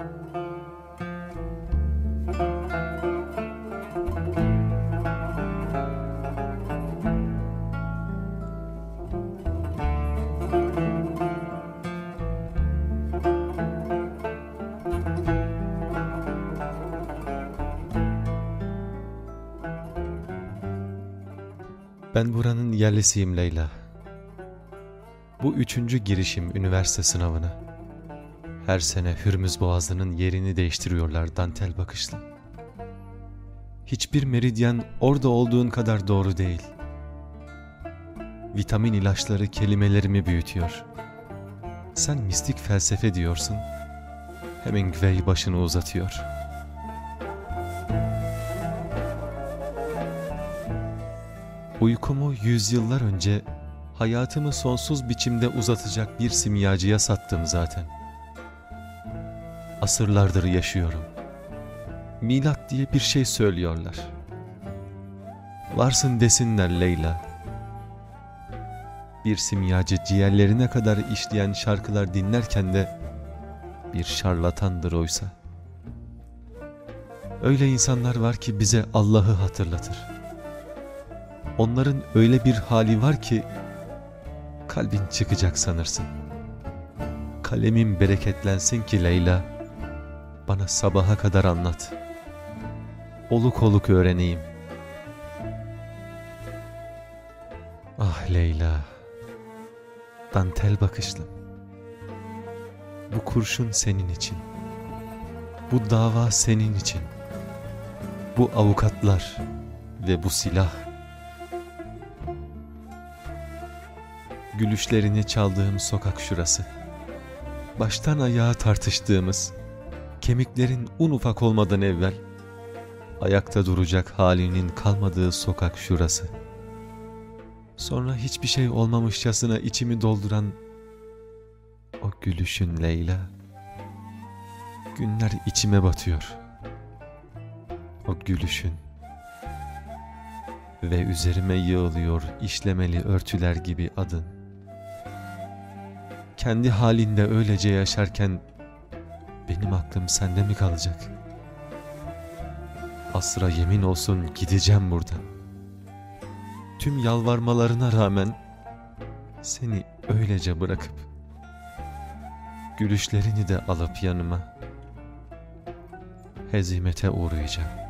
Ben buranın yerlisiyim Leyla. Bu üçüncü girişim üniversite sınavına. Her sene Hürmüz Boğazı'nın yerini değiştiriyorlar dantel bakışla. Hiçbir meridyen orada olduğun kadar doğru değil. Vitamin ilaçları kelimelerimi büyütüyor. Sen mistik felsefe diyorsun. Hemingway başını uzatıyor. Uykumu yüzyıllar önce hayatımı sonsuz biçimde uzatacak bir simyacıya sattım zaten. Asırlardır yaşıyorum. Milat diye bir şey söylüyorlar. Varsın desinler Leyla. Bir simyacı ciğerlerine kadar işleyen şarkılar dinlerken de bir şarlatandır oysa. Öyle insanlar var ki bize Allah'ı hatırlatır. Onların öyle bir hali var ki kalbin çıkacak sanırsın. Kalemin bereketlensin ki Leyla, bana sabaha kadar anlat. Oluk oluk öğreneyim. Ah Leyla, dantel bakışlım. Bu kurşun senin için. Bu dava senin için. Bu avukatlar ve bu silah. Gülüşlerini çaldığım sokak şurası. Baştan ayağa tartıştığımız, kemiklerin un ufak olmadan evvel, ayakta duracak halinin kalmadığı sokak şurası. Sonra hiçbir şey olmamışçasına içimi dolduran o gülüşün Leyla. Günler içime batıyor. O gülüşün. Ve üzerime yığılıyor işlemeli örtüler gibi adın. Kendi halinde öylece yaşarken benim aklım sende mi kalacak? Asra yemin olsun gideceğim buradan. Tüm yalvarmalarına rağmen seni öylece bırakıp gülüşlerini de alıp yanıma hezimete uğrayacağım.